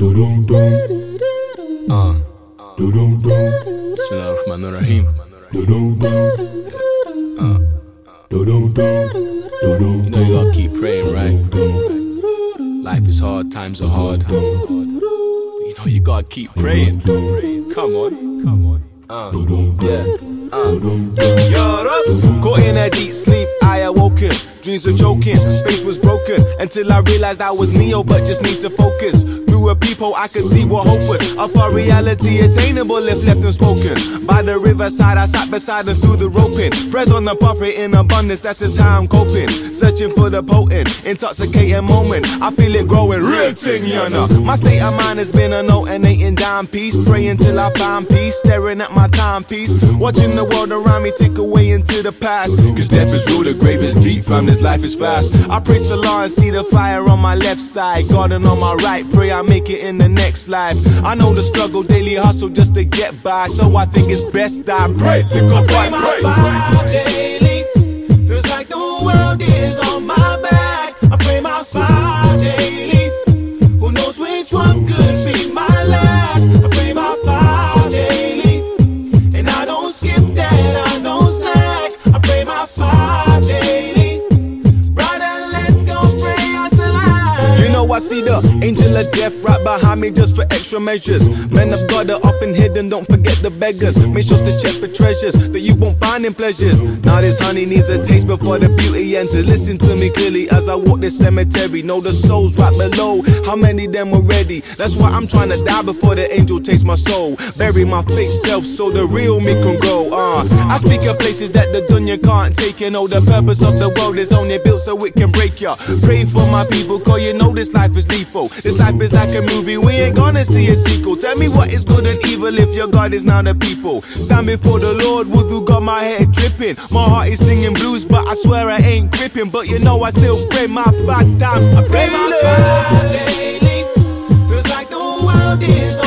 Uh. Bismillah ar-Rahman ar-Rahim. Uh. You know you gotta keep praying, right? Life is hard, times are hard. But you know you gotta keep praying. Come on, come on. Uh, yeah. Uh. You're Caught in a deep sleep, I awoken. Dreams were choking, faith was broken until I realized I was Neo, but just need to focus. A peephole, I could see what hope was. A far reality attainable if left unspoken. By the riverside, I sat beside and through the roping. Press on the buffet in abundance, that's just how I'm coping. Searching for the potent, intoxicating moment. I feel it growing, real thing, you know. My state of mind has been a note down piece. Praying till I find peace, staring at my timepiece. Watching the world around me take away into the past. Cause death is real, the grave is deep, fam, this life is fast. I pray Salah and see the fire on my left side. Garden on my right, pray I make it in the next life. I know the struggle, daily hustle just to get by. So I think it's best I pray. Lick up, see the angel of death right behind me just for extra measures. Men of God are often hidden, don't forget the beggars. Make sure to check for treasures that you won't find in pleasures. Now this honey needs a taste before the beauty enters. Listen to me clearly as I walk this cemetery. Know the souls right below. How many them were ready? That's why I'm trying to die before the angel takes my soul. Bury my fake self so the real me can grow. Uh, I speak of places that the dunya can't take. You know the purpose of the world is only built so it can break ya. Pray for my people, cause you know this life is lethal. This life is like a movie, we ain't gonna see a sequel. Tell me what is good and evil if your God is not a people. Stand before the Lord, wudu got my head dripping. My heart is singing blues, but I swear I ain't gripping. But you know I still pray my five times. I pray my five daily. Feels like the world is